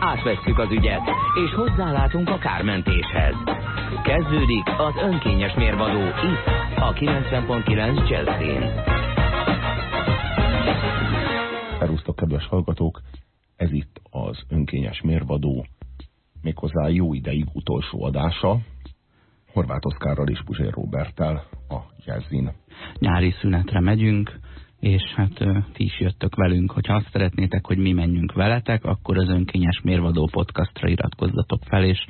Átvesszük az ügyet, és hozzálátunk a kármentéshez. Kezdődik az önkényes mérvadó itt, a 90.9 Jazzin. Szerusztok, kedves hallgatók! Ez itt az önkényes mérvadó, méghozzá jó ideig utolsó adása, Horváth Oszkárral és Puzsér Roberttel a Jazzin. Nyári szünetre megyünk, és hát ti is jöttök velünk, hogyha azt szeretnétek, hogy mi menjünk veletek, akkor az önkényes mérvadó podcastra iratkozzatok fel, és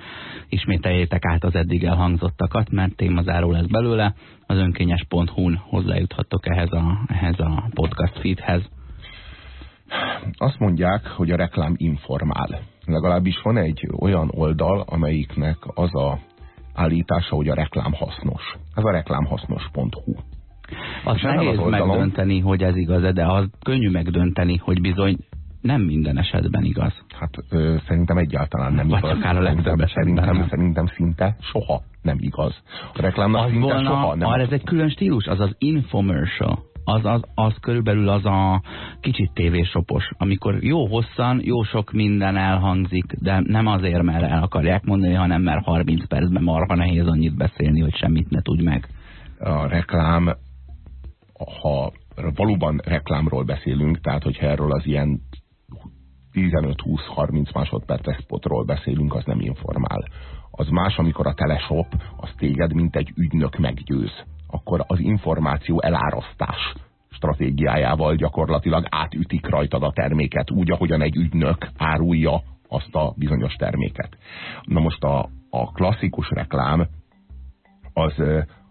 ismételjétek át az eddig elhangzottakat, mert témazáró lesz belőle, az önkényes.hu-n hozzájuthattok ehhez a, ehhez a podcast feedhez. Azt mondják, hogy a reklám informál. Legalábbis van egy olyan oldal, amelyiknek az a állítása, hogy a reklám hasznos. Ez a reklámhasznos.hu. Azt nehéz az megdönteni, hogy ez igaz-e, de az könnyű megdönteni, hogy bizony nem minden esetben igaz. Hát ö, szerintem egyáltalán nem Vagy igaz. akár a legtöbb szerintem, nem. szerintem szinte soha nem igaz. A reklámnak az szinte volna, soha nem. Az ez egy külön stílus, az az infomercial. Az, az, az körülbelül az a kicsit tévésopos, amikor jó hosszan, jó sok minden elhangzik, de nem azért, mert el akarják mondani, hanem mert 30 percben marha nehéz annyit beszélni, hogy semmit ne tudj meg. A reklám ha valóban reklámról beszélünk, tehát hogyha erről az ilyen 15-20-30 másodperces spotról beszélünk, az nem informál. Az más, amikor a teleshop az téged, mint egy ügynök meggyőz. Akkor az információ elárasztás stratégiájával gyakorlatilag átütik rajtad a terméket, úgy, ahogyan egy ügynök árulja azt a bizonyos terméket. Na most a, a klasszikus reklám az,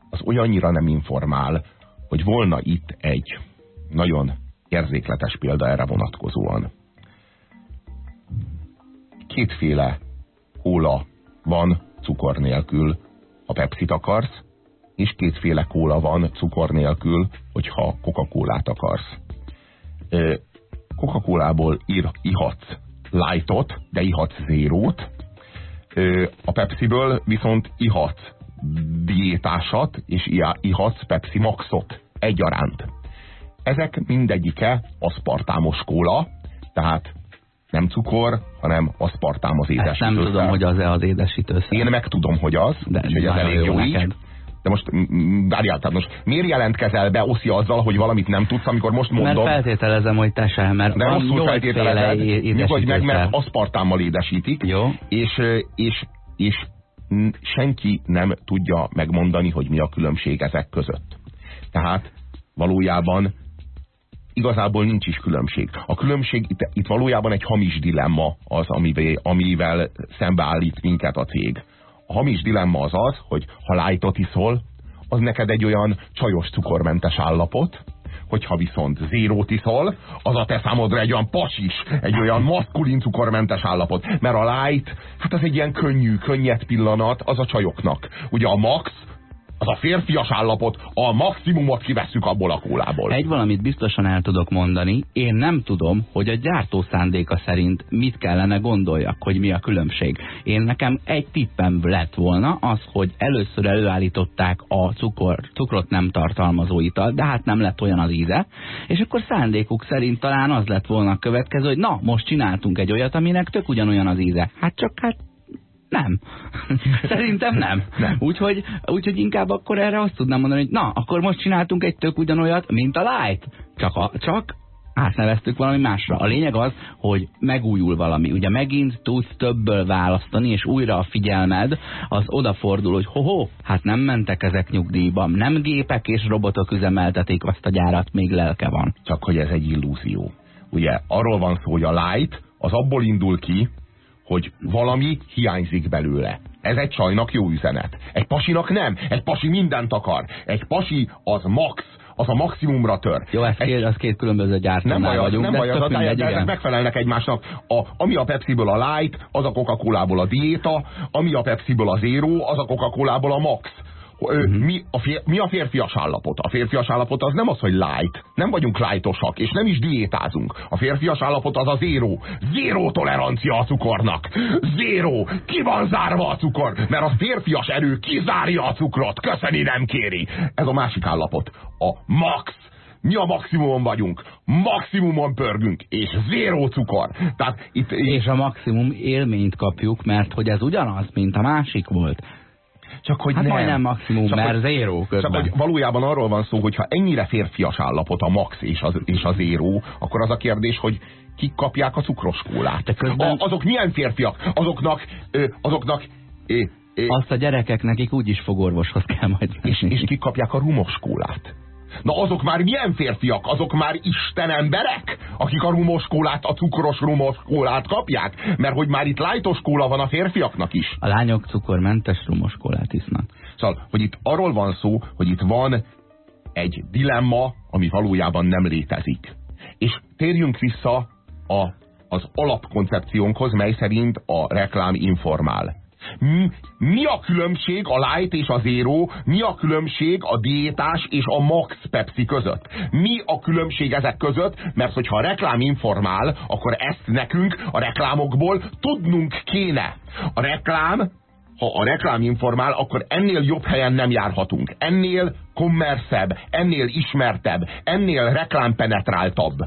az olyannyira nem informál, hogy volna itt egy nagyon érzékletes példa erre vonatkozóan. Kétféle kóla van cukor nélkül, ha Pepsi-t akarsz, és kétféle kóla van cukor nélkül, hogyha Coca-Colát akarsz. Coca-Colából ihatsz lightot, de ihatsz zérót, a Pepsi-ből viszont ihatsz diétásat, és ihatsz Pepsi Maxot egyaránt. Ezek mindegyike aszpartámos kóla, tehát nem cukor, hanem aszpartám az édesítőszer. nem tudom, hogy az-e az édesítőszer. Én meg tudom, hogy az, de és hogy ez elég jó, jó is. De most várjál, tehát most miért jelentkezel be Oszi azzal, hogy valamit nem tudsz, amikor most mondom... Mert feltételezem, hogy te sem, mert de rosszul feltételezed, nyugodj meg, mert aszpartámmal édesítik, jó. És, és, és senki nem tudja megmondani, hogy mi a különbség ezek között. Tehát valójában igazából nincs is különbség. A különbség itt, itt valójában egy hamis dilemma az, amivel, amivel szembeállít minket a cég. A hamis dilemma az az, hogy ha lightot iszol, az neked egy olyan csajos cukormentes állapot, hogyha viszont zérót iszol, az a te számodra egy olyan pasis, egy olyan maszkulin cukormentes állapot. Mert a light, hát az egy ilyen könnyű, könnyed pillanat, az a csajoknak. Ugye a max, az a férfias állapot, a maximumot kivesszük abból a kólából. Egy valamit biztosan el tudok mondani, én nem tudom, hogy a gyártó szándéka szerint mit kellene gondoljak, hogy mi a különbség. Én nekem egy tippem lett volna az, hogy először előállították a cukor, cukrot nem tartalmazó ital, de hát nem lett olyan az íze, és akkor szándékuk szerint talán az lett volna a következő, hogy na, most csináltunk egy olyat, aminek tök ugyanolyan az íze. Hát csak hát nem. Szerintem nem. nem. Úgyhogy, úgyhogy inkább akkor erre azt tudnám mondani, hogy na, akkor most csináltunk egy tök ugyanolyat, mint a Light. Csak, a, csak átneveztük valami másra. A lényeg az, hogy megújul valami. Ugye megint tudsz többből választani, és újra a figyelmed az odafordul, hogy ho-ho, hát nem mentek ezek nyugdíjba, nem gépek és robotok üzemeltetik azt a gyárat, még lelke van. Csak hogy ez egy illúzió. Ugye arról van szó, hogy a light az abból indul ki, hogy valami hiányzik belőle. Ez egy csajnak jó üzenet. Egy pasinak nem. Egy pasi mindent akar. Egy pasi az max, az a maximumra tör. Jó, ez két, az két különböző gyártónál nem baj, vagyunk, nem baj, az, mindegy, de ezek megfelelnek egymásnak. A, ami a Pepsi-ből a Light, az a Coca-Cola-ból a Diéta, ami a Pepsi-ből a Zero, az a Coca-Cola-ból a Max. Uh-huh. Mi, a fér, mi a férfias állapot? A férfias állapot az nem az, hogy light. Nem vagyunk lightosak, és nem is diétázunk. A férfias állapot az a zéró. Zéró tolerancia a cukornak. Zéró. Ki van zárva a cukor? Mert a férfias erő kizárja a cukrot. Köszöni nem kéri. Ez a másik állapot. A max. Mi a maximumon vagyunk. Maximumon pörgünk, és zéró cukor. Tehát itt, és a maximum élményt kapjuk, mert hogy ez ugyanaz, mint a másik volt. Csak hogy hát nem. majdnem maximum, csak, mert hogy, zéró közben. Csak hogy valójában arról van szó, hogyha ennyire férfias állapot a max és az, és a zéró, akkor az a kérdés, hogy kik kapják a cukros kólát. De közben... a, azok milyen férfiak? Azoknak, ö, azoknak ö, ö, azt a gyerekek nekik úgyis fogorvoshoz kell majd menni. És, és kik kapják a rumos kólát? Na azok már milyen férfiak? Azok már isten emberek? Akik a rumos kólát, a cukros rumos kólát kapják? Mert hogy már itt lájtos kóla van a férfiaknak is. A lányok cukormentes rumos kólát isznak. Szóval, hogy itt arról van szó, hogy itt van egy dilemma, ami valójában nem létezik. És térjünk vissza a, az alapkoncepciónkhoz, mely szerint a reklám informál mi, a különbség a light és a zero, mi a különbség a diétás és a max Pepsi között? Mi a különbség ezek között? Mert hogyha a reklám informál, akkor ezt nekünk a reklámokból tudnunk kéne. A reklám ha a reklám informál, akkor ennél jobb helyen nem járhatunk. Ennél kommerszebb, ennél ismertebb, ennél reklámpenetráltabb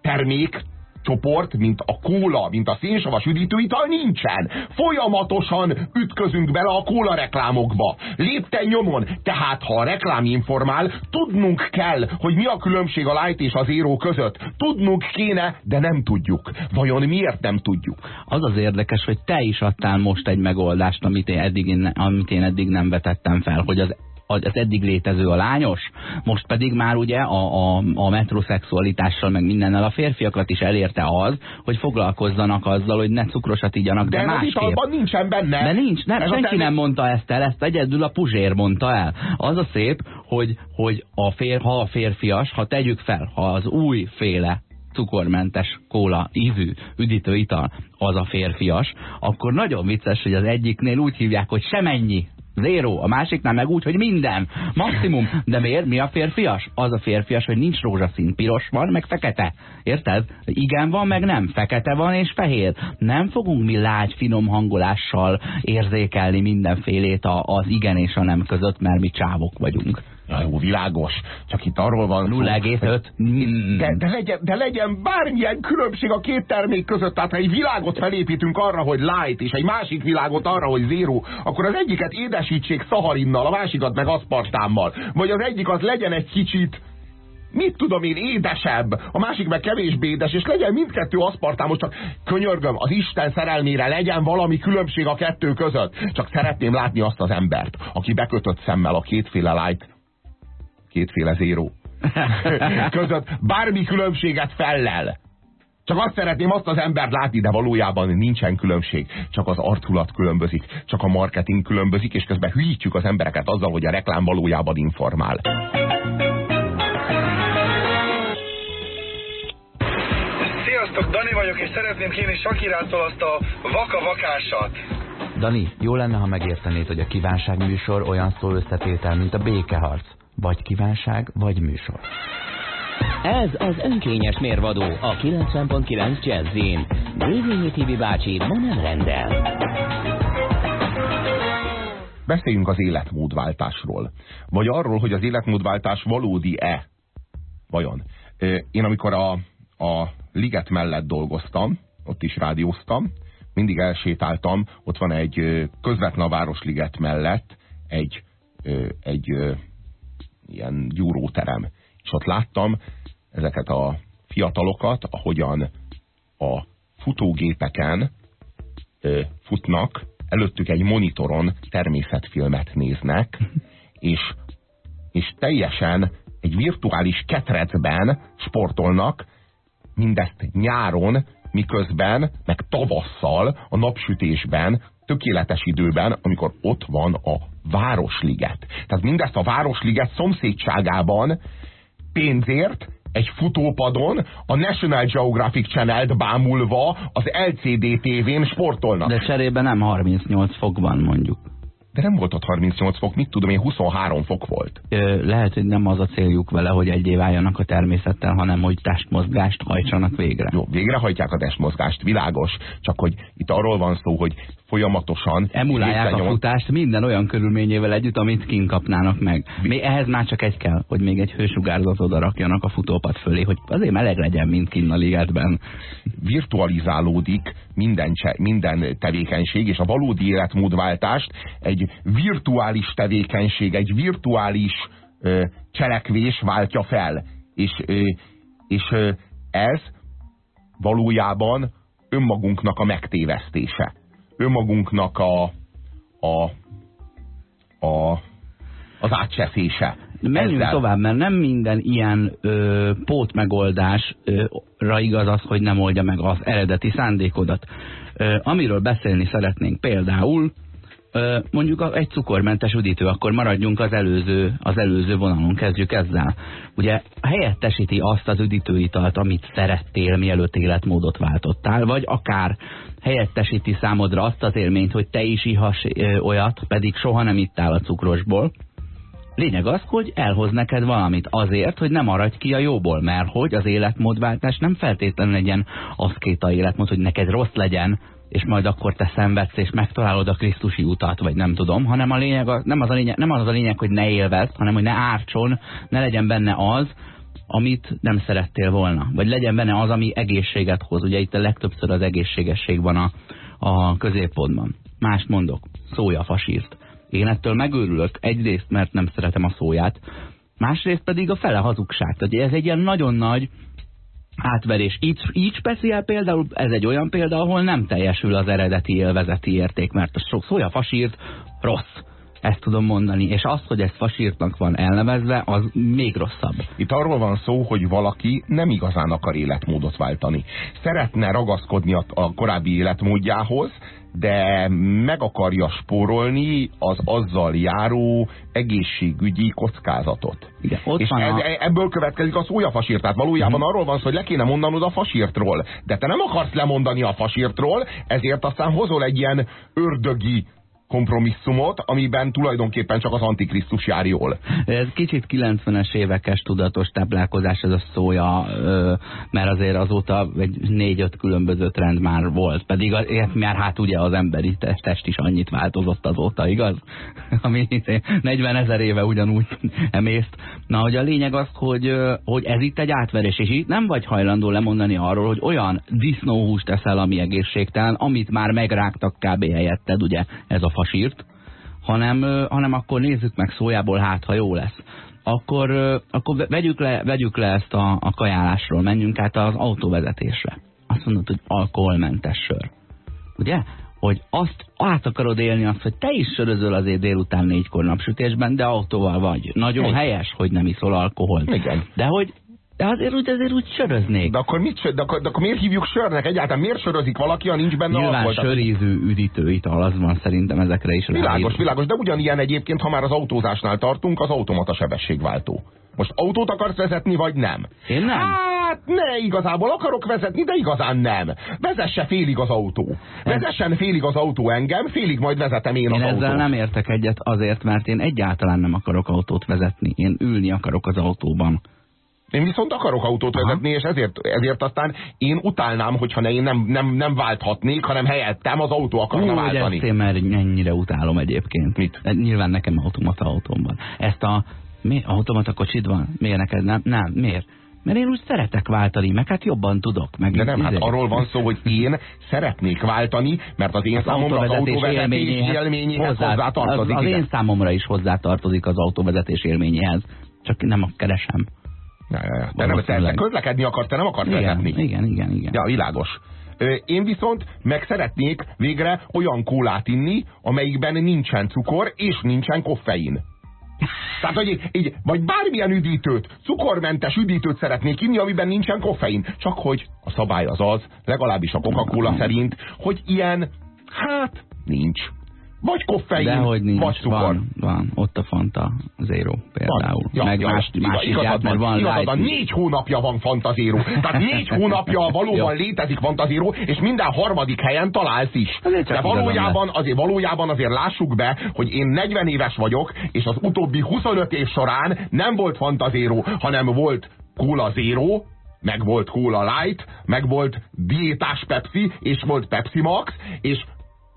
termék csoport, mint a kóla, mint a szénsavas üdítőital nincsen. Folyamatosan ütközünk bele a kóla reklámokba. Lépten nyomon. Tehát, ha a reklám informál, tudnunk kell, hogy mi a különbség a light és az zero között. Tudnunk kéne, de nem tudjuk. Vajon miért nem tudjuk? Az az érdekes, hogy te is adtál most egy megoldást, amit én eddig, amit én eddig nem vetettem fel, hogy az az eddig létező a lányos, most pedig már ugye a, a, a metroszexualitással meg mindennel a férfiakat is elérte az, hogy foglalkozzanak azzal, hogy ne cukrosat igyanak, de, de másképp. De nincsen benne. De nincs, nem, ez senki nem mondta ezt el, ezt egyedül a Puzsér mondta el. Az a szép, hogy, hogy a fér, ha a férfias, ha tegyük fel, ha az új féle cukormentes kóla ízű üdítőital az a férfias, akkor nagyon vicces, hogy az egyiknél úgy hívják, hogy semennyi Zero. A másiknál meg úgy, hogy minden. Maximum. De miért? Mi a férfias? Az a férfias, hogy nincs rózsaszín. Piros van, meg fekete. Érted? Igen van, meg nem. Fekete van és fehér. Nem fogunk mi lágy, finom hangolással érzékelni mindenfélét az igen és a nem között, mert mi csávok vagyunk. Na jó, világos. Csak itt arról van 0,5. Mm. De, de, legyen, de legyen bármilyen különbség a két termék között. Tehát ha egy világot felépítünk arra, hogy light, és egy másik világot arra, hogy zero, akkor az egyiket édesítsék szaharinnal, a másikat meg aszpartámmal. Vagy az egyik az legyen egy kicsit mit tudom én, édesebb, a másik meg kevésbé édes, és legyen mindkettő aszpartámos, csak könyörgöm, az Isten szerelmére legyen valami különbség a kettő között. Csak szeretném látni azt az embert, aki bekötött szemmel a kétféle light kétféle zéró között bármi különbséget fellel. Csak azt szeretném azt az embert látni, de valójában nincsen különbség. Csak az arculat különbözik, csak a marketing különbözik, és közben hülyítjük az embereket azzal, hogy a reklám valójában informál. Sziasztok, Dani vagyok, és szeretném kérni Sakirától azt a vaka-vakásat. Dani, jó lenne, ha megértenéd, hogy a kívánságműsor olyan szó összetétel, mint a békeharc. Vagy kívánság, vagy műsor. Ez az önkényes mérvadó a 90.9 Jazzin. Dévényi TV bácsi ma nem rendel. Beszéljünk az életmódváltásról. Vagy arról, hogy az életmódváltás valódi-e. Vajon? Én amikor a, a liget mellett dolgoztam, ott is rádióztam, mindig elsétáltam, ott van egy közvetlen a Városliget mellett egy, egy ilyen gyúróterem. És ott láttam ezeket a fiatalokat, ahogyan a futógépeken ö, futnak, előttük egy monitoron természetfilmet néznek, és, és teljesen egy virtuális ketrecben sportolnak, mindezt nyáron, miközben, meg tavasszal, a napsütésben, tökéletes időben, amikor ott van a Városliget. Tehát mindezt a Városliget szomszédságában pénzért egy futópadon a National Geographic Channel-t bámulva az LCD tévén sportolnak. De cserébe nem 38 fok van mondjuk. De nem volt ott 38 fok, mit tudom én, 23 fok volt. Ö, lehet, hogy nem az a céljuk vele, hogy egyé váljanak a természettel, hanem hogy testmozgást hajtsanak végre. Jó, végrehajtják a testmozgást, világos, csak hogy itt arról van szó, hogy folyamatosan... Emulálják a futást minden olyan körülményével együtt, amit kinkapnának meg. Még ehhez már csak egy kell, hogy még egy hősugárzat oda rakjanak a futópad fölé, hogy azért meleg legyen, mint kinn a ligetben. Virtualizálódik minden, cse, minden tevékenység, és a valódi életmódváltást egy virtuális tevékenység, egy virtuális ö, cselekvés váltja fel. És, ö, és ö, ez valójában önmagunknak a megtévesztése önmagunknak a, a, a, az átcseszése. Menjünk Ezzel. tovább, mert nem minden ilyen ö, pótmegoldásra igaz az, hogy nem oldja meg az eredeti szándékodat. Ö, amiről beszélni szeretnénk például, ö, mondjuk egy cukormentes üdítő, akkor maradjunk az előző, az előző vonalon, kezdjük ezzel. Ugye helyettesíti azt az üdítőitalt, amit szerettél, mielőtt életmódot váltottál, vagy akár helyettesíti számodra azt az élményt, hogy te is ihass olyat, pedig soha nem ittál a cukrosból. Lényeg az, hogy elhoz neked valamit azért, hogy nem maradj ki a jóból, mert hogy az életmódváltás nem feltétlenül legyen a életmód, hogy neked rossz legyen, és majd akkor te szenvedsz, és megtalálod a Krisztusi utat, vagy nem tudom, hanem a lényeg, nem az a lényeg, nem az a lényeg hogy ne élvezd, hanem hogy ne ártson, ne legyen benne az, amit nem szerettél volna. Vagy legyen benne az, ami egészséget hoz. Ugye itt a legtöbbször az egészségesség van a, a középpontban. Mást mondok, szója fasírt. Én ettől megőrülök, egyrészt, mert nem szeretem a szóját, másrészt pedig a fele hazugság. Tehát ez egy ilyen nagyon nagy átverés. Így, így speciál például, ez egy olyan példa, ahol nem teljesül az eredeti élvezeti érték, mert a szója fasírt rossz ezt tudom mondani, és az, hogy ez fasírtnak van elnevezve, az még rosszabb. Itt arról van szó, hogy valaki nem igazán akar életmódot váltani. Szeretne ragaszkodni a korábbi életmódjához, de meg akarja spórolni az azzal járó egészségügyi kockázatot. Igen, ott és van ez, a... ebből következik a szójafasírt. Tehát valójában hmm. arról van szó, hogy le kéne mondanod a fasírtról. De te nem akarsz lemondani a fasírtról, ezért aztán hozol egy ilyen ördögi kompromisszumot, amiben tulajdonképpen csak az Antikrisztus jár jól. Ez kicsit 90-es évekes tudatos táplálkozás ez a szója, mert azért azóta egy négy-öt különböző trend már volt. Pedig azért már hát ugye az emberi test is annyit változott azóta, igaz? Ami 40 ezer éve ugyanúgy emészt. Na, hogy a lényeg az, hogy, hogy ez itt egy átverés, és itt nem vagy hajlandó lemondani arról, hogy olyan disznóhúst teszel, ami egészségtelen, amit már megrágtak kb. helyetted, ugye ez a fasírt, hanem, hanem akkor nézzük meg szójából, hát ha jó lesz. Akkor, akkor vegyük, le, vegyük le ezt a, a kajálásról, menjünk át az autóvezetésre. Azt mondod, hogy alkoholmentes sör. Ugye? Hogy azt át akarod élni azt, hogy te is sörözöl azért délután négykor napsütésben, de autóval vagy. Nagyon Igen. helyes, hogy nem iszol alkoholt. Igen. De hogy de azért úgy, azért úgy söröznék. De akkor, mit, de, akkor, de akkor miért hívjuk sörnek? Egyáltalán miért sörözik valaki, ha nincs benne Nyilván alkohol? söríző üdítő ital, az van szerintem ezekre is Világos, ráír. világos, de ugyanilyen egyébként, ha már az autózásnál tartunk, az automata sebességváltó. Most autót akarsz vezetni, vagy nem? Én nem. Hát ne, igazából akarok vezetni, de igazán nem. Vezesse félig az autó. Vezessen félig az autó engem, félig majd vezetem én, én az autót. Én ezzel nem értek egyet azért, mert én egyáltalán nem akarok autót vezetni. Én ülni akarok az autóban. Én viszont akarok autót Aha. vezetni, és ezért, ezért aztán én utálnám, hogyha ne, én nem, nem, nem válthatnék, hanem helyettem az autó akarna Ó, váltani. Ezt én már ennyire utálom egyébként. Mit? Nyilván nekem automata autóm van. Ezt a mi, automata kocsid van? Miért neked nem? Nem, miért? Mert én úgy szeretek váltani, meg hát jobban tudok. Meg De nem, hát izé- arról van szó, hogy én szeretnék váltani, mert az én az számomra az autóvezetés élményéhez, élményéhez hozzá, hozzátartozik. Az, az én számomra is hozzátartozik az autóvezetés élményéhez. Csak nem a keresem. Ja, ja, ja. Te, nem, te, te közlekedni akarsz, te nem akarsz igen, vezetni. Igen, igen, igen. Ja, világos. Én viszont meg szeretnék végre olyan kólát inni, amelyikben nincsen cukor és nincsen koffein. Tehát, hogy így, vagy bármilyen üdítőt, cukormentes üdítőt szeretnék inni, amiben nincsen koffein. Csak hogy a szabály az az, legalábbis a Coca-Cola szerint, hogy ilyen, hát, nincs. Vagy koffein, Dehogy nincs, vagy cukor. van, van, ott a Fanta Zero például. Van. Ja, Meg ja, más, igaz, más igazad gyárt, mert van igazad van, négy hónapja van Fantazíró. Tehát négy hónapja valóban létezik Fantazíró, és minden harmadik helyen találsz is. De valójában azért, valójában azért lássuk be, hogy én 40 éves vagyok, és az utóbbi 25 év során nem volt Fantazíró, hanem volt Cola Zero, meg volt Cola Light, meg volt diétás Pepsi, és volt Pepsi Max, és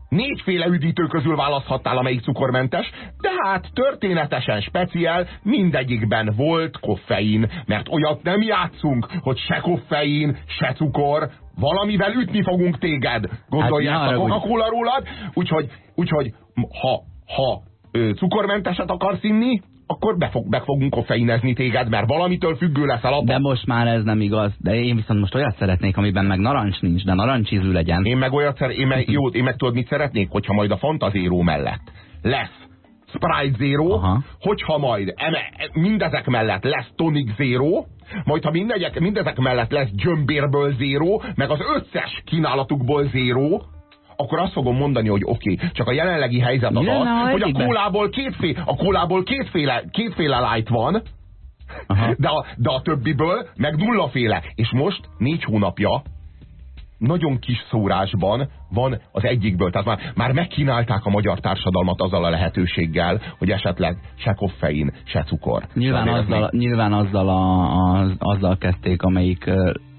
négyféle üdítő közül választhattál, amelyik cukormentes, de hát történetesen speciál, mindegyikben volt koffein, mert olyat nem játszunk, hogy se koffein, se cukor, valamivel ütni fogunk téged. Gondolják Hát, a. Coca-Cola rólad, úgyhogy, úgyhogy ha, ha cukormenteset akarsz inni, akkor be, fog, be fogunk koffeinezni téged, mert valamitől függő leszel a De most már ez nem igaz, de én viszont most olyat szeretnék, amiben meg narancs nincs, de narancsízű legyen. Én meg olyat szer, én meg, jó, én meg tudod, mit szeretnék, hogyha majd a Fanta Zero mellett lesz Sprite Zero, Aha. hogyha majd eme, mindezek mellett lesz Tonic Zero, majd ha mindegyek, mindezek mellett lesz gyömbérből Zero, meg az összes kínálatukból Zero, akkor azt fogom mondani, hogy oké, okay, csak a jelenlegi helyzet az az, hogy a kólából, kétféle, a kólából kétféle, kétféle light van, Aha. de a, de a többiből meg nullaféle. És most négy hónapja nagyon kis szórásban van az egyikből. Tehát már, már megkínálták a magyar társadalmat azzal a lehetőséggel, hogy esetleg se koffein, se cukor. Nyilván ez azzal, nyilván azzal, a, az, azzal kezdték, amelyik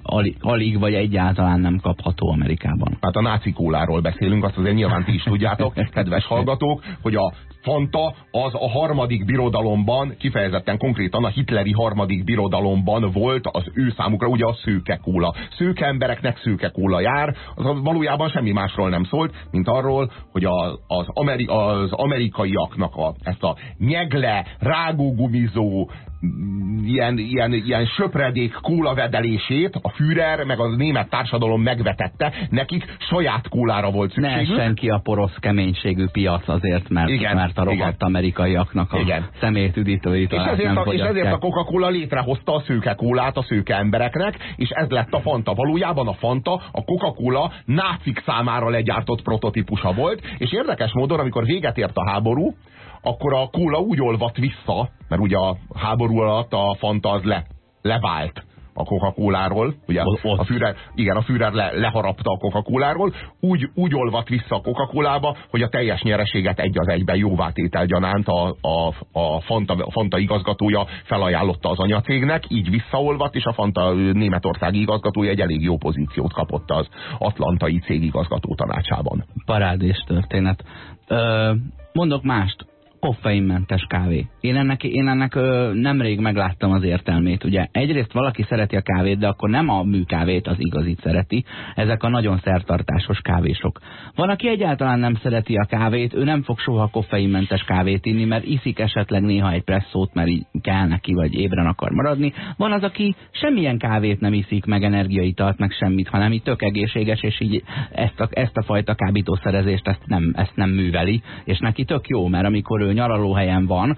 alig, alig vagy egyáltalán nem kapható Amerikában. Hát a náci kóláról beszélünk, azt azért nyilván ti is tudjátok, kedves hallgatók, hogy a Fanta az a harmadik birodalomban, kifejezetten konkrétan a hitleri harmadik birodalomban volt az ő számukra ugye a szőke kóla. Szőke embereknek szőke kóla jár, az valójában semmi másról nem szólt, mint arról, hogy a, az, ameri, az amerikaiaknak a, ezt a nyegle, rágógumizó, mm, ilyen, ilyen, ilyen söpredék kólavedelését a Führer meg a német társadalom megvetette, nekik saját kólára volt Ne szükségük. essen ki a porosz keménységű piac azért, mert, Igen, mert a rohadt igen. amerikaiaknak a Igen. szemét üdítőit És alá ezért, nem a, és ezért a Coca-Cola létrehozta a szőke kólát a szőke embereknek, és ez lett a Fanta. Valójában a Fanta a Coca-Cola nácik számára legyártott prototípusa volt, és érdekes módon, amikor véget ért a háború, akkor a kóla úgy olvadt vissza, mert ugye a háború alatt a Fanta az le, levált a Coca-Coláról, ugye ott. a Führer, igen, a Führer le, leharapta a Coca-Coláról, úgy, úgy olvadt vissza a Coca-Colába, hogy a teljes nyereséget egy az egyben jóvátétel gyanánt a, a, a, Fanta, a Fanta igazgatója felajánlotta az anyacégnek, így visszaolvadt, és a Fanta németországi igazgatója egy elég jó pozíciót kapott az atlantai cég igazgató tanácsában. parádés történet. Ö, mondok mást. Koffeinmentes kávé. Én ennek, én ennek ö, nemrég megláttam az értelmét. Ugye egyrészt valaki szereti a kávét, de akkor nem a műkávét, az igazit szereti. Ezek a nagyon szertartásos kávésok. Van, aki egyáltalán nem szereti a kávét, ő nem fog soha koffeinmentes kávét inni, mert iszik esetleg néha egy presszót, mert így kell neki, vagy ébren akar maradni. Van az, aki semmilyen kávét nem iszik, meg energiaitalt, meg semmit, hanem így tök egészséges, és így ezt a, ezt a fajta kábítószerezést ezt nem, ezt nem műveli, és neki tök jó, mert amikor ő nyaralóhelyen van,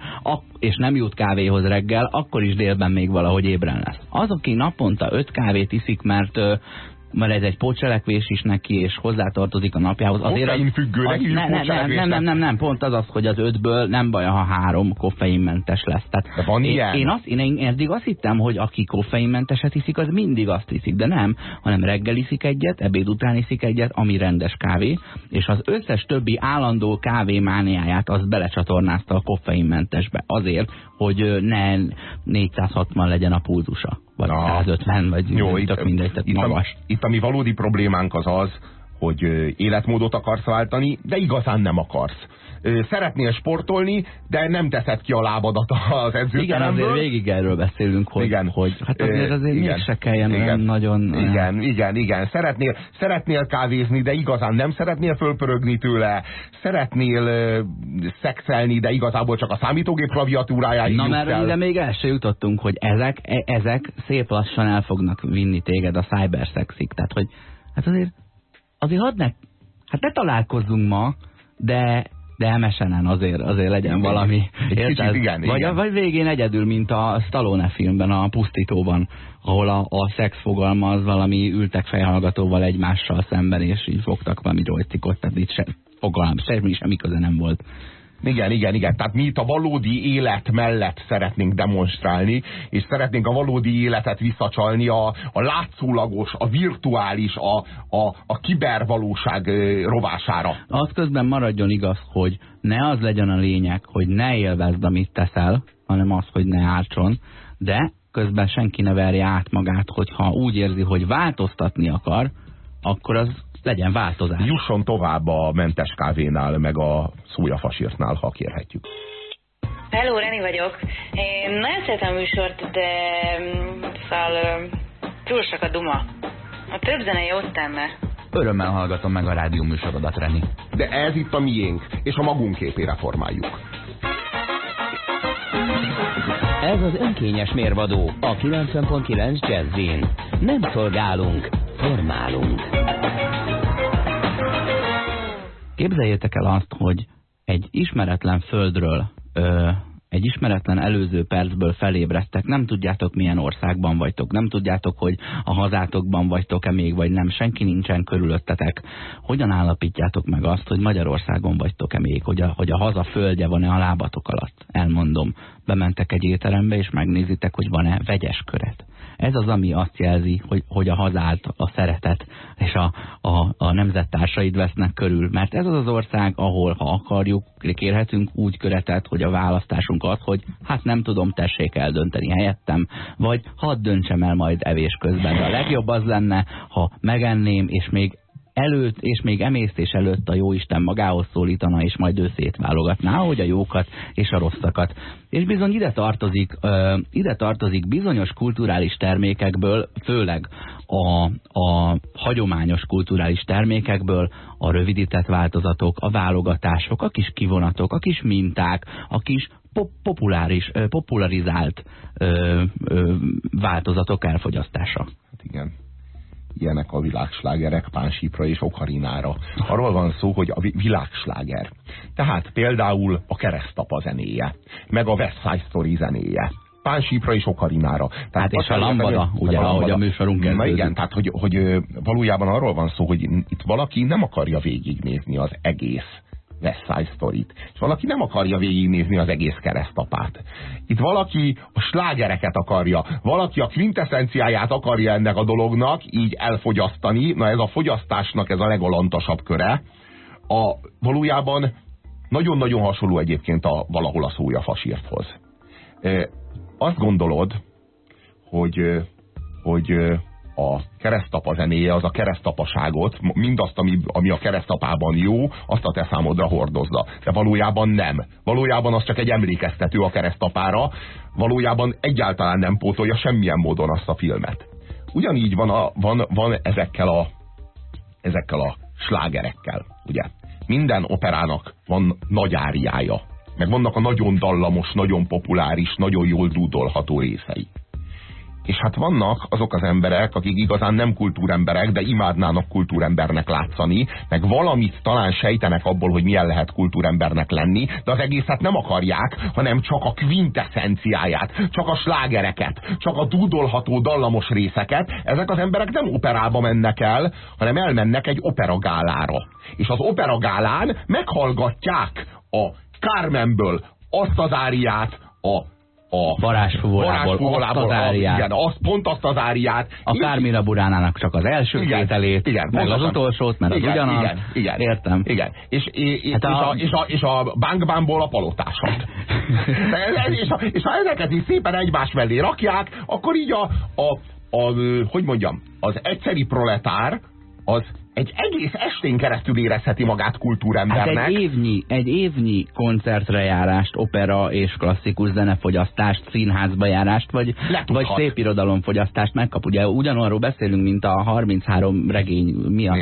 és nem jut kávéhoz reggel, akkor is délben még valahogy ébren lesz. Az, aki naponta öt kávét iszik, mert mert ez egy pótselekvés is neki, és hozzátartozik a napjához. Azért az- Koffeinfüggőnek az- ne, ne, nem, nem, nem, nem, nem, pont az az, hogy az ötből nem baj, ha három koffeinmentes lesz. Tehát De van én, ilyen? Én, azt, én, én eddig azt hittem, hogy aki koffeinmenteset iszik, az mindig azt iszik, de nem, hanem reggel iszik egyet, ebéd után iszik egyet, ami rendes kávé, és az összes többi állandó kávémániáját azt belecsatornázta a koffeinmentesbe azért, hogy ne 460 legyen a pulzusa, vagy Na. 150, vagy Jó, tök mindegy, tehát itt, magas. A, itt a mi valódi problémánk az az, hogy életmódot akarsz váltani, de igazán nem akarsz. Szeretnél sportolni, de nem teszed ki a lábadat az Igen, edzőteremből. azért végig erről beszélünk, hogy, Igen. hogy hát azért, azért igen. mégse kelljen Igen. nagyon... Igen, igen, igen. Szeretnél, szeretnél kávézni, de igazán nem szeretnél fölpörögni tőle. Szeretnél szexelni, de igazából csak a számítógép klaviatúrájáig Na mert el. még el se jutottunk, hogy ezek, e- ezek szép lassan el fognak vinni téged a cyberszexig. Tehát, hogy hát azért, azért hadd ne, hát ne találkozzunk ma, de, de MSN-en azért, azért legyen valami. Egy Érted? kicsit igen, vagy, igen. vagy végén egyedül, mint a Stallone filmben, a Pusztítóban, ahol a, a szex fogalma az valami ültek fejhallgatóval egymással szemben, és így fogtak valami joystickot, tehát itt se, fogalm, semmi, semmi köze nem volt. Igen, igen, igen. Tehát mi itt a valódi élet mellett szeretnénk demonstrálni, és szeretnénk a valódi életet visszacsalni a, a látszólagos, a virtuális, a, a, a kibervalóság rovására. Az közben maradjon igaz, hogy ne az legyen a lényeg, hogy ne élvezd, amit teszel, hanem az, hogy ne ártson, de közben senki ne verje át magát, hogyha úgy érzi, hogy változtatni akar, akkor az legyen változás. Jusson tovább a mentes kávénál, meg a szójafasírtnál, ha kérhetjük. Hello, Reni vagyok. Én nagyon szeretem a műsort, de mm, szóval túl sok a duma. A több zene jót tenne. Örömmel hallgatom meg a rádió műsorodat, Reni. De ez itt a miénk, és a magunk képére formáljuk. Ez az önkényes mérvadó a 90.9 Jazzin. Nem szolgálunk, formálunk. Képzeljétek el azt, hogy egy ismeretlen földről, ö, egy ismeretlen előző percből felébredtek, nem tudjátok milyen országban vagytok, nem tudjátok, hogy a hazátokban vagytok-e még, vagy nem, senki nincsen körülöttetek. Hogyan állapítjátok meg azt, hogy Magyarországon vagytok-e még, hogy a, hogy a haza földje van-e a lábatok alatt? Elmondom, bementek egy étterembe, és megnézitek, hogy van-e vegyes köret. Ez az, ami azt jelzi, hogy, hogy a hazát, a szeretet és a, a, a nemzettársaid vesznek körül. Mert ez az az ország, ahol, ha akarjuk, kérhetünk úgy köretet, hogy a választásunk az, hogy hát nem tudom, tessék eldönteni helyettem, vagy hadd döntsem el majd evés közben. De a legjobb az lenne, ha megenném, és még előtt, és még emésztés előtt a jóisten magához szólítana, és majd ő szétválogatná, hogy a jókat és a rosszakat. És bizony ide tartozik, ö, ide tartozik bizonyos kulturális termékekből, főleg a, a hagyományos kulturális termékekből a rövidített változatok, a válogatások, a kis kivonatok, a kis minták, a kis pop populáris, popularizált ö, ö, változatok elfogyasztása. Hát igen. Ilyenek a világslágerek Pánsípra és Okarinára. Arról van szó, hogy a vi- világsláger. Tehát például a keresztapa zenéje, meg a West Side Story zenéje. Pánsípra és Okarinára. Tehát Hát és a lambada, ugye, meg ahogy a lambada. műsorunk Na igen, tehát hogy, hogy valójában arról van szó, hogy itt valaki nem akarja végignézni az egész West Side Story-t. És valaki nem akarja végignézni az egész keresztapát. Itt valaki a slágereket akarja, valaki a quintessenciáját akarja ennek a dolognak így elfogyasztani. Na ez a fogyasztásnak ez a legalantasabb köre. A, valójában nagyon-nagyon hasonló egyébként a valahol a szója fasírthoz. Ö, Azt gondolod, hogy, hogy a keresztapa zenéje, az a keresztapaságot, mindazt, ami, ami a keresztapában jó, azt a te számodra hordozza. De valójában nem. Valójában az csak egy emlékeztető a keresztapára, valójában egyáltalán nem pótolja semmilyen módon azt a filmet. Ugyanígy van, a, van, van ezekkel, a, ezekkel a slágerekkel, ugye? Minden operának van nagy áriája, meg vannak a nagyon dallamos, nagyon populáris, nagyon jól dúdolható részei. És hát vannak azok az emberek, akik igazán nem kultúremberek, de imádnának kultúrembernek látszani, meg valamit talán sejtenek abból, hogy milyen lehet kultúrembernek lenni, de az egészet nem akarják, hanem csak a quintessenciáját, csak a slágereket, csak a dúdolható dallamos részeket. Ezek az emberek nem operába mennek el, hanem elmennek egy operagálára. És az operagálán meghallgatják a Carmenből azt az áriát, a a Varázsfuvolából azt az áriát. Igen, azt, pont azt az áriát. A Kármina Buránának csak az első Igen, tételét, igen, meg az utolsót, mert igen, az ugyanaz. Igen, igen, Értem. Igen. És, és, és, Hát a- a... és, a, és a bánkbámból a palotásat. És, a, és ha ezeket is szépen egymás mellé rakják, akkor így a, a, a, hogy mondjam, az egyszeri proletár az egy egész estén keresztül érezheti magát Hát kultúrembernek. egy évnyi, egy évnyi koncertre járást, opera és klasszikus zenefogyasztást, színházba járást, vagy, vagy szép irodalomfogyasztást megkap. Ugye ugyanarról beszélünk, mint a 33 regény. Mi a?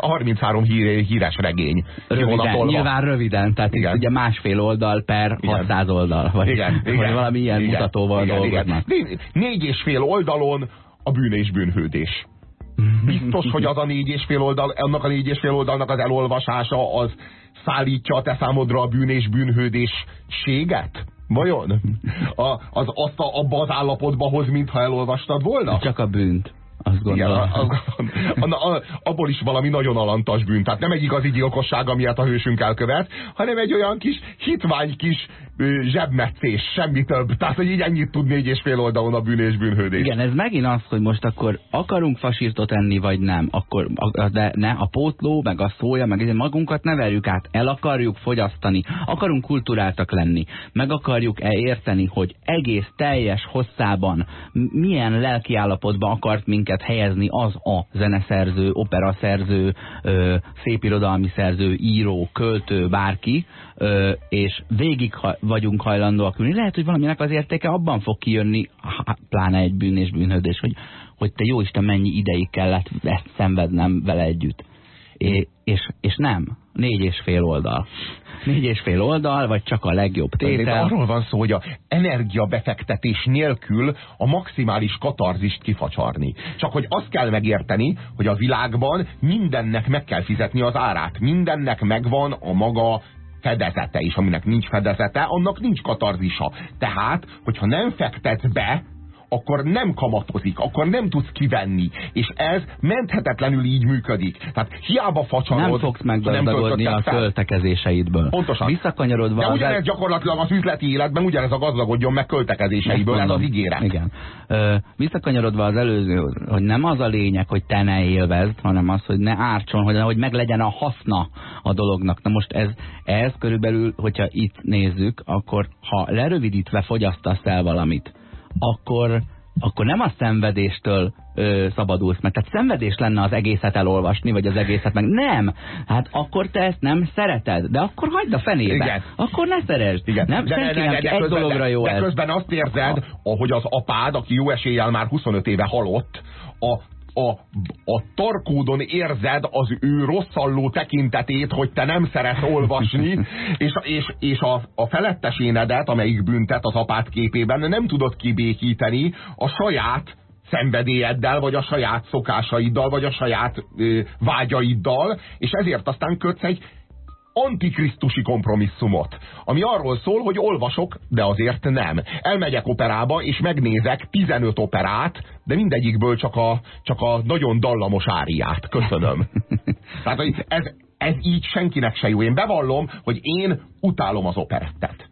A 33 hír, híres regény. Röviden, nyilván röviden, tehát Igen. ugye másfél oldal per Igen. 600 oldal, vagy, igen, vagy igen, valami ilyen igen, mutatóval igen, dolgoznak. Igen. Négy, négy és fél oldalon a bűn és bűnhődés. Biztos, hogy az a négy és fél oldal, annak a négy és fél oldalnak az elolvasása az szállítja a te számodra a bűn és bűnhődésséget? Vajon? A, az azt a, abba az állapotba hoz, mintha elolvastad volna? Csak a bűnt. Azt gondolom. Igen, a, a, a, abból is valami nagyon alantas bűn. Tehát nem egy igazi gyilkosság, amilyet a hősünk elkövet, hanem egy olyan kis hitvány kis zsebmetszés, semmi több. Tehát, hogy így ennyit tud négy és fél oldalon a bűn és bűnhődés. Igen, ez megint az, hogy most akkor akarunk fasírtot enni, vagy nem. Akkor, de ne, a pótló, meg a szója, meg magunkat ne verjük át. El akarjuk fogyasztani, akarunk kulturáltak lenni. Meg akarjuk-e érteni, hogy egész teljes hosszában milyen lelkiállapotban akart minket helyezni az a zeneszerző, operaszerző, szépirodalmi szerző, író, költő, bárki, és végig vagyunk hajlandóak ülni. Lehet, hogy valaminek az értéke abban fog kijönni, pláne egy bűn és bűnhődés, hogy, hogy te jó Isten mennyi ideig kellett ezt szenvednem vele együtt. É, és, és nem. Négy és fél oldal. Négy és fél oldal, vagy csak a legjobb tétel. arról van szó, hogy a energiabefektetés nélkül a maximális katarzist kifacsarni. Csak hogy azt kell megérteni, hogy a világban mindennek meg kell fizetni az árát. Mindennek megvan a maga fedezete, és aminek nincs fedezete, annak nincs katarzisa. Tehát, hogyha nem fektetsz be, akkor nem kamatozik, akkor nem tudsz kivenni. És ez menthetetlenül így működik. Tehát hiába facsarod, Nem fogsz meggazdagodni a költekezéseidből. Pontosan. Visszakanyarodva... De ugyanez el... gyakorlatilag az üzleti életben ugyanez a gazdagodjon meg költekezéseiből, ez az ígéret. Igen. Ö, visszakanyarodva az előző, hogy nem az a lényeg, hogy te ne élvezd, hanem az, hogy ne ártson, hogy, hogy meg legyen a haszna a dolognak. Na most ez, ez körülbelül, hogyha itt nézzük, akkor ha lerövidítve fogyasztasz el valamit, akkor, akkor nem a szenvedéstől ö, szabadulsz meg. Tehát szenvedés lenne az egészet elolvasni, vagy az egészet meg. Nem! Hát akkor te ezt nem szereted, de akkor hagyd a fenébe. Igen. Akkor ne szeresd. Igen. Nem, de, de, de, de, de egy közben, dologra jó de, de közben azt érzed, ahogy az apád, aki jó eséllyel már 25 éve halott, a a, a tarkódon érzed az ő rosszalló tekintetét, hogy te nem szeretsz olvasni, és, és, és a, a felettesénedet, amelyik büntet az apát képében, nem tudod kibékíteni a saját szenvedélyeddel, vagy a saját szokásaiddal, vagy a saját ö, vágyaiddal, és ezért aztán kötsz egy antikrisztusi kompromisszumot, ami arról szól, hogy olvasok, de azért nem. Elmegyek operába, és megnézek 15 operát, de mindegyikből csak a, csak a nagyon dallamos áriát. Köszönöm. Tehát ez, ez így senkinek se jó. Én bevallom, hogy én utálom az operettet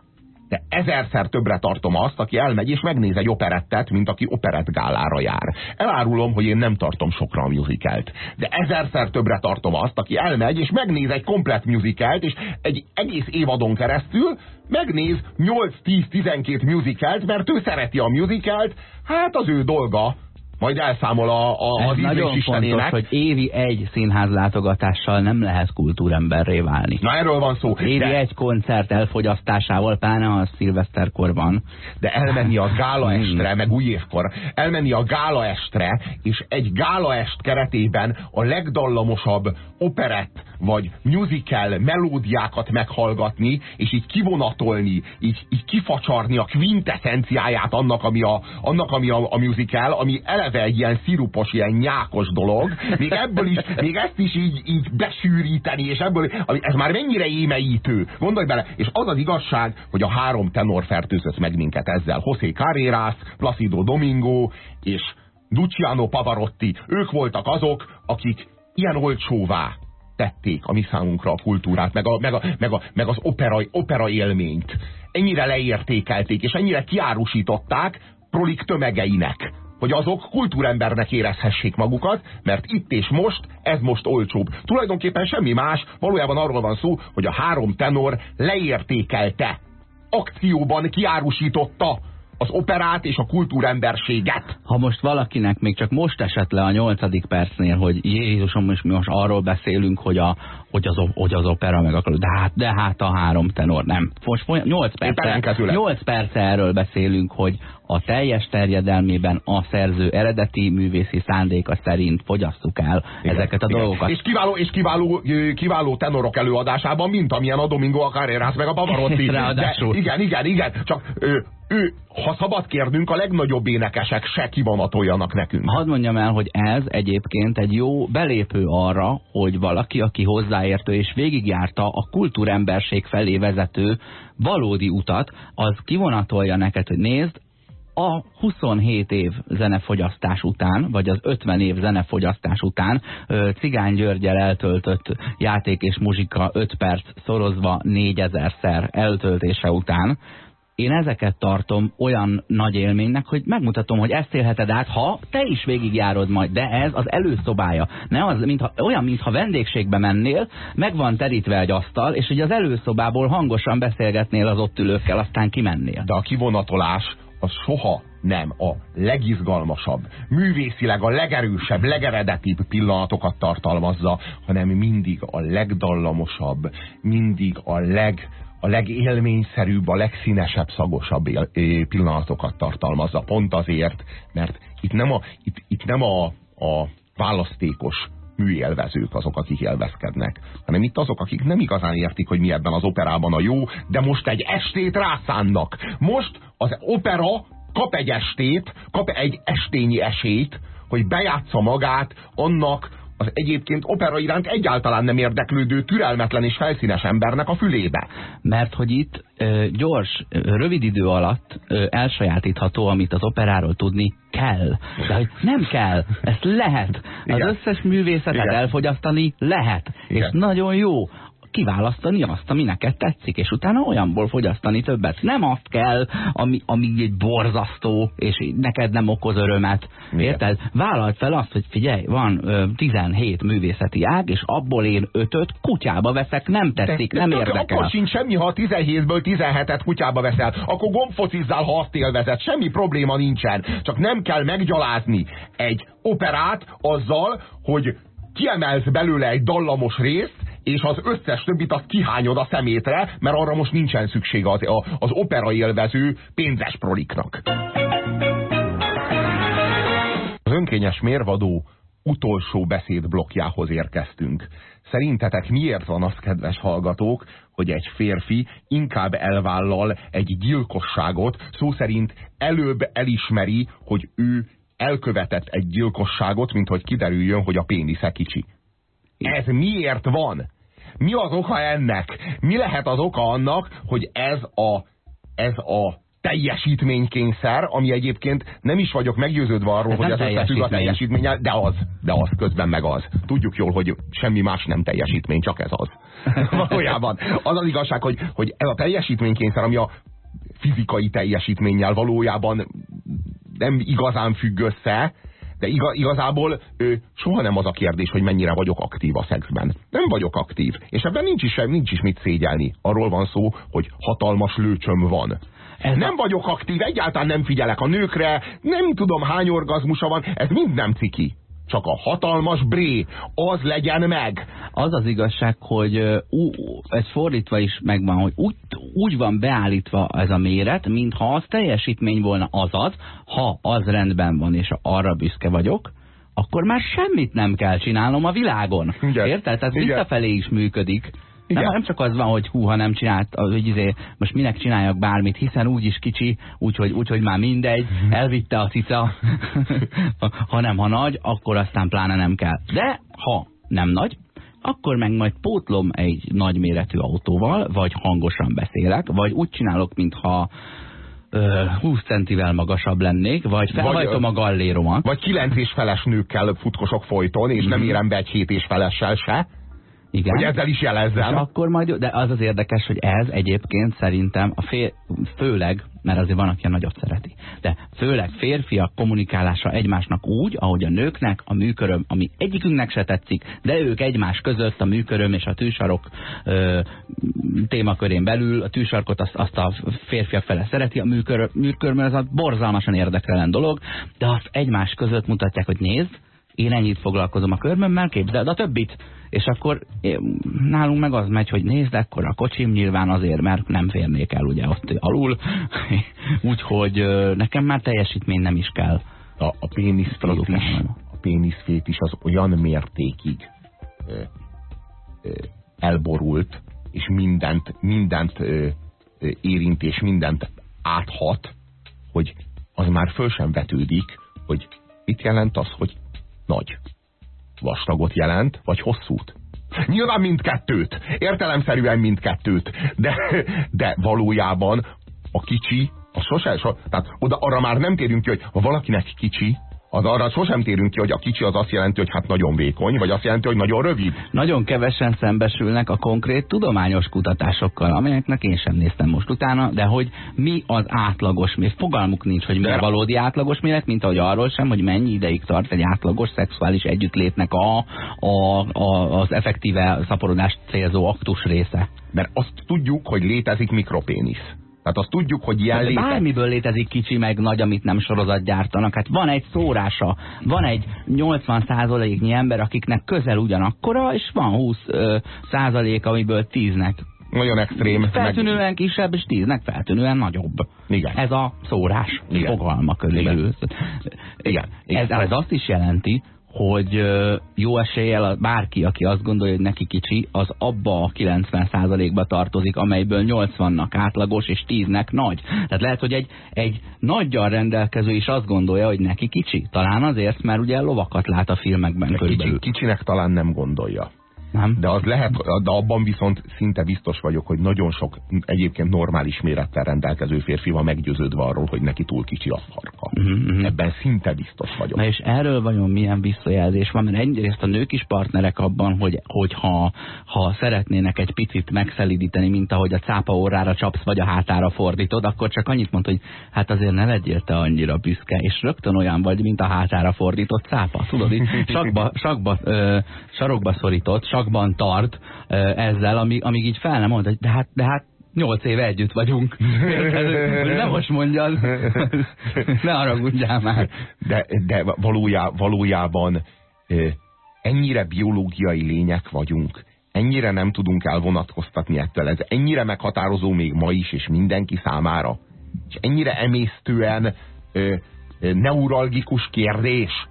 de ezerszer többre tartom azt, aki elmegy és megnéz egy operettet, mint aki operettgálára jár. Elárulom, hogy én nem tartom sokra a musicalt. De ezerszer többre tartom azt, aki elmegy és megnéz egy komplet musicalt, és egy egész évadon keresztül megnéz 8-10-12 musicalt, mert ő szereti a musicalt, hát az ő dolga, majd elszámol a, a, az nagyon fontos, hogy évi egy színház látogatással nem lehet kultúremberré válni. Na erről van szó. Évi de... egy koncert elfogyasztásával, pláne a szilveszterkor van. De elmenni a gála estre, meg új évkor, elmenni a gála estre, és egy gála est keretében a legdallamosabb operett, vagy musical melódiákat meghallgatni, és így kivonatolni, így, így kifacsarni a quintessenciáját annak, ami a, annak, ami a, a musical, ami ele eleve egy ilyen szirupos, ilyen nyákos dolog, még ebből is, még ezt is így, így besűríteni, és ebből, ez már mennyire émeítő. Gondolj bele, és az az igazság, hogy a három tenor fertőzött meg minket ezzel. José Carreras, Placido Domingo és Luciano Pavarotti. Ők voltak azok, akik ilyen olcsóvá tették a mi számunkra a kultúrát, meg, a, meg, a, meg, a, meg az opera, opera élményt. Ennyire leértékelték, és ennyire kiárusították prolik tömegeinek hogy azok kultúrembernek érezhessék magukat, mert itt és most ez most olcsóbb. Tulajdonképpen semmi más, valójában arról van szó, hogy a három tenor leértékelte, akcióban kiárusította az operát és a kultúremberséget. Ha most valakinek még csak most esett le a nyolcadik percnél, hogy Jézusom, most mi most arról beszélünk, hogy, a, hogy, az, hogy az opera meg akar, de hát, de hát a három tenor, nem. Most 8 perc, 8 perc erről beszélünk, hogy a teljes terjedelmében a szerző eredeti művészi szándéka szerint fogyasszuk el igen, ezeket a igen. dolgokat. És kiváló, és kiváló, kiváló tenorok előadásában, mint amilyen a Domingo a Carreras meg a Pavarotti. Ráadásul. De, igen, igen, igen. Csak ö, ő, ha szabad kérnünk, a legnagyobb énekesek se kivonatoljanak nekünk. Hadd mondjam el, hogy ez egyébként egy jó belépő arra, hogy valaki, aki hozzáértő és végigjárta a kultúremberség felé vezető valódi utat, az kivonatolja neked, hogy nézd, a 27 év zenefogyasztás után, vagy az 50 év zenefogyasztás után Cigány Györgyel eltöltött játék és muzsika 5 perc szorozva 4000-szer eltöltése után, én ezeket tartom olyan nagy élménynek, hogy megmutatom, hogy ezt élheted át, ha te is végigjárod majd, de ez az előszobája. Ne az, mintha, olyan, mintha vendégségbe mennél, meg van terítve egy asztal, és hogy az előszobából hangosan beszélgetnél az ott ülőkkel, aztán kimennél. De a kivonatolás az soha nem a legizgalmasabb, művészileg a legerősebb, legeredetibb pillanatokat tartalmazza, hanem mindig a legdallamosabb, mindig a leg a legélményszerűbb, a legszínesebb, szagosabb pillanatokat tartalmazza. Pont azért, mert itt nem a, itt, itt nem a, a választékos műélvezők azok, akik élvezkednek, hanem itt azok, akik nem igazán értik, hogy mi ebben az operában a jó, de most egy estét rászánnak. Most az opera kap egy estét, kap egy estényi esélyt, hogy bejátsza magát annak az egyébként opera iránt egyáltalán nem érdeklődő, türelmetlen és felszínes embernek a fülébe. Mert hogy itt ö, gyors, rövid idő alatt ö, elsajátítható, amit az operáról tudni kell. De hogy nem kell, ezt lehet. Az Igen. összes művészetet Igen. elfogyasztani lehet. Igen. És nagyon jó kiválasztani azt, ami neked tetszik, és utána olyanból fogyasztani többet. Nem azt kell, ami, ami egy borzasztó, és neked nem okoz örömet. Igen. Érted? Vállalt fel azt, hogy figyelj, van ö, 17 művészeti ág, és abból én ötöt kutyába veszek, nem tetszik, nem de, érdekel. Akkor sincs semmi, ha 17-ből 17-et kutyába veszel. Akkor gombfocizzál, ha azt élvezed. Semmi probléma nincsen. Csak nem kell meggyalázni egy operát azzal, hogy kiemelsz belőle egy dallamos részt, és az összes többit azt kihányod a szemétre, mert arra most nincsen szükség az, az opera élvező pénzes proliknak. Az önkényes mérvadó utolsó beszéd blokkjához érkeztünk. Szerintetek miért van az, kedves hallgatók, hogy egy férfi inkább elvállal egy gyilkosságot, szó szerint előbb elismeri, hogy ő elkövetett egy gyilkosságot, mint hogy kiderüljön, hogy a pénisze kicsi. Ez miért van? Mi az oka ennek? Mi lehet az oka annak, hogy ez a, ez a teljesítménykényszer, ami egyébként nem is vagyok meggyőződve arról, ez hogy ez összefügg a teljesítménnyel, de az, de az, közben meg az. Tudjuk jól, hogy semmi más nem teljesítmény, csak ez az. Valójában. Az az igazság, hogy, hogy ez a teljesítménykényszer, ami a fizikai teljesítménnyel valójában nem igazán függ össze, de igazából ő, soha nem az a kérdés, hogy mennyire vagyok aktív a szexben. Nem vagyok aktív, és ebben nincs is, nincs is mit szégyelni. Arról van szó, hogy hatalmas lőcsöm van. Ez nem a... vagyok aktív, egyáltalán nem figyelek a nőkre, nem tudom hány orgazmusa van, ez mind nem ciki csak a hatalmas bré, az legyen meg. Az az igazság, hogy ú, ez fordítva is megvan, hogy úgy, úgy van beállítva ez a méret, mintha az teljesítmény volna azaz, ha az rendben van, és arra büszke vagyok, akkor már semmit nem kell csinálnom a világon. Igen. Érted? Tehát Igen. visszafelé is működik. Nem, nem csak az van, hogy hú, ha nem csinált, hogy izé, most minek csináljak bármit, hiszen úgyis kicsi, úgyhogy úgy, hogy már mindegy, elvitte a cica, ha nem, ha nagy, akkor aztán pláne nem kell. De ha nem nagy, akkor meg majd pótlom egy nagyméretű autóval, vagy hangosan beszélek, vagy úgy csinálok, mintha 20 centivel magasabb lennék, vagy felhajtom vagy, a galléromat. Vagy 9 és feles nőkkel futkosok folyton, és mm -hmm. nem mhm. érem be egy 7 és felessel se. Igen. Hogy ezzel is jelezzem. És akkor majd, de az az érdekes, hogy ez egyébként szerintem a fér, főleg, mert azért van, aki a nagyot szereti, de főleg férfiak kommunikálása egymásnak úgy, ahogy a nőknek a műköröm, ami egyikünknek se tetszik, de ők egymás között a műköröm és a tűsarok ö, témakörén belül, a tűsarkot azt, azt a férfiak fele szereti, a műköröm, műköröm ez a borzalmasan érdektelen dolog, de azt egymás között mutatják, hogy nézd, én ennyit foglalkozom a körmömmel, képzeld a többit. És akkor nálunk meg az megy, hogy nézd, akkor a kocsim nyilván azért, mert nem férnék el ugye ott alul. Úgyhogy nekem már teljesítmény nem is kell. A, a péniszfét is, a péniszfét is az olyan mértékig ö, ö, elborult, és mindent, mindent ö, érint, és mindent áthat, hogy az már föl sem vetődik, hogy mit jelent az, hogy nagy. Vastagot jelent, vagy hosszút? Nyilván mindkettőt, értelemszerűen mindkettőt, de, de valójában a kicsi, a sose, so, tehát oda, arra már nem térünk ki, hogy ha valakinek kicsi, az arra sosem térünk ki, hogy a kicsi az azt jelenti, hogy hát nagyon vékony, vagy azt jelenti, hogy nagyon rövid. Nagyon kevesen szembesülnek a konkrét tudományos kutatásokkal, amelyeknek én sem néztem most utána, de hogy mi az átlagos méret. Fogalmuk nincs, hogy mi a valódi átlagos méret, mint ahogy arról sem, hogy mennyi ideig tart egy átlagos szexuális együttlétnek a, a, a, az effektíve szaporodást célzó aktus része. Mert azt tudjuk, hogy létezik mikropénisz. Tehát azt tudjuk, hogy ilyen létezik. Bármiből létezik kicsi meg nagy, amit nem sorozat gyártanak. Hát van egy szórása, van egy 80 százaléknyi ember, akiknek közel ugyanakkora, és van 20 százalék, amiből 10-nek nagyon extrém. Feltűnően meg... kisebb, és tíznek feltűnően nagyobb. Igen. Ez a szórás Igen. fogalma körülbelül. Igen. Igen. Igen. Ez, ez azt is jelenti, hogy jó eséllyel bárki, aki azt gondolja, hogy neki kicsi, az abba a 90%-ba tartozik, amelyből 80-nak átlagos és 10-nek nagy. Tehát lehet, hogy egy, egy nagyjal rendelkező is azt gondolja, hogy neki kicsi. Talán azért, mert ugye lovakat lát a filmekben körülbelül. Kicsi, kicsinek talán nem gondolja. Nem? De az lehet, de abban viszont szinte biztos vagyok, hogy nagyon sok egyébként normális mérettel rendelkező férfi van meggyőződve arról, hogy neki túl kicsi a farka. -huh. Mhm. Ebben szinte biztos vagyok. Na és erről vajon milyen visszajelzés van? Mert egyrészt a nők is partnerek abban, hogy, hogy ha, ha szeretnének egy picit megszelidíteni, mint ahogy a cápa órára csapsz, vagy a hátára fordítod, akkor csak annyit mond, hogy hát azért ne legyél te annyira büszke, és rögtön olyan vagy, mint a hátára fordított cápa. Tudod, így sakba, sakba, ö, sarokba szorított, sakban tart ezzel, amíg, amíg így fel nem mond, de hát, de hát nyolc éve együtt vagyunk. Nem most mondjad. Ne haragudjál már. De, de valójá, valójában ennyire biológiai lények vagyunk, ennyire nem tudunk elvonatkoztatni ettől. Ez ennyire meghatározó még ma is, és mindenki számára. És ennyire emésztően ö, neuralgikus kérdés,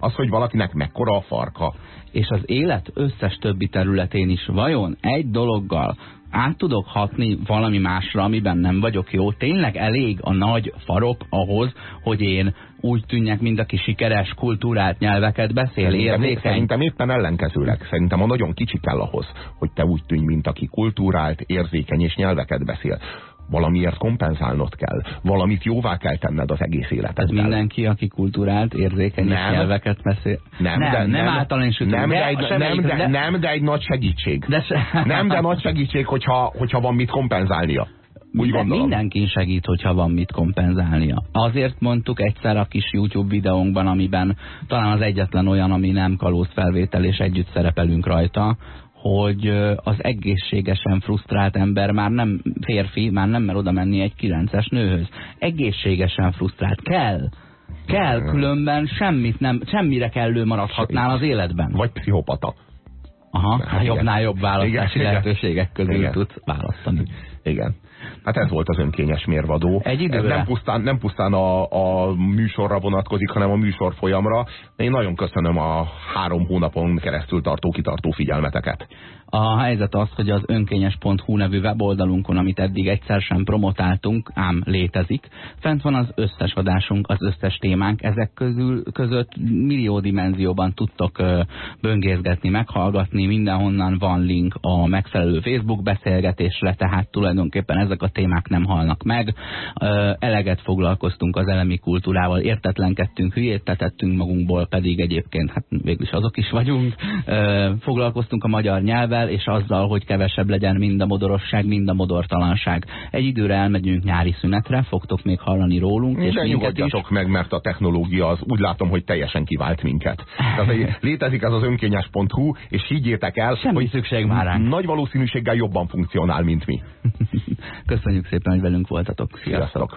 az, hogy valakinek mekkora a farka. És az élet összes többi területén is vajon egy dologgal át tudok hatni valami másra, amiben nem vagyok jó? Tényleg elég a nagy farok ahhoz, hogy én úgy tűnjek, mint aki sikeres, kultúrált nyelveket beszél, érzékeny? Szerintem éppen ellenkezőleg. Szerintem a nagyon kicsi kell ahhoz, hogy te úgy tűnj, mint aki kultúrált, érzékeny és nyelveket beszél valamiért kompenzálnod kell, valamit jóvá kell tenned az egész életedben. Ez mindenki, aki kultúrált, érzékeny nem, nyelveket beszél. Nem, nem, de, nem, nem általánosítom. Nem, de, egy, nem, de, nem, de egy nagy segítség. De se... Nem, de nagy segítség, hogyha, hogyha van mit kompenzálnia. Úgy gondolom. Mindenki segít, hogyha van mit kompenzálnia. Azért mondtuk egyszer a kis YouTube videónkban, amiben talán az egyetlen olyan, ami nem kalóz felvétel, és együtt szerepelünk rajta, hogy az egészségesen frusztrált ember már nem férfi, már nem mer oda menni egy kilences nőhöz. Egészségesen frusztrált. Kell. Kell, különben semmit nem, semmire kellő maradhatnál az életben. Vagy pszichopata. Aha, hát jobbnál jobb választási igen, lehetőségek közül igen. tudsz választani. Igen. Hát ez volt az önkényes mérvadó. Egy időre. Ez nem pusztán, nem pusztán a, a műsorra vonatkozik, hanem a műsor folyamra. Én nagyon köszönöm a három hónapon keresztül tartó kitartó figyelmeteket. A helyzet az, hogy az önkényes.hu nevű weboldalunkon, amit eddig egyszer sem promotáltunk, ám létezik, fent van az összes adásunk, az összes témánk, ezek közül között millió dimenzióban tudtok ö, böngészgetni, meghallgatni, mindenhonnan van link a megfelelő Facebook beszélgetésre, tehát tulajdonképpen ezek a témák nem halnak meg. Ö, eleget foglalkoztunk az elemi kultúrával, értetlenkedtünk, hülyétetettünk magunkból, pedig egyébként hát végülis azok is vagyunk. Ö, foglalkoztunk a magyar nyelvvel, idővel, és azzal, hogy kevesebb legyen mind a modorosság, mind a modortalanság. Egy időre elmegyünk nyári szünetre, fogtok még hallani rólunk. És De nyugodjatok meg, mert a technológia az úgy látom, hogy teljesen kivált minket. Tehát, létezik ez az önkényes.hu, és higgyétek el, Semmi hogy szükség már ránk. nagy valószínűséggel jobban funkcionál, mint mi. Köszönjük szépen, hogy velünk voltatok. Sziasztok!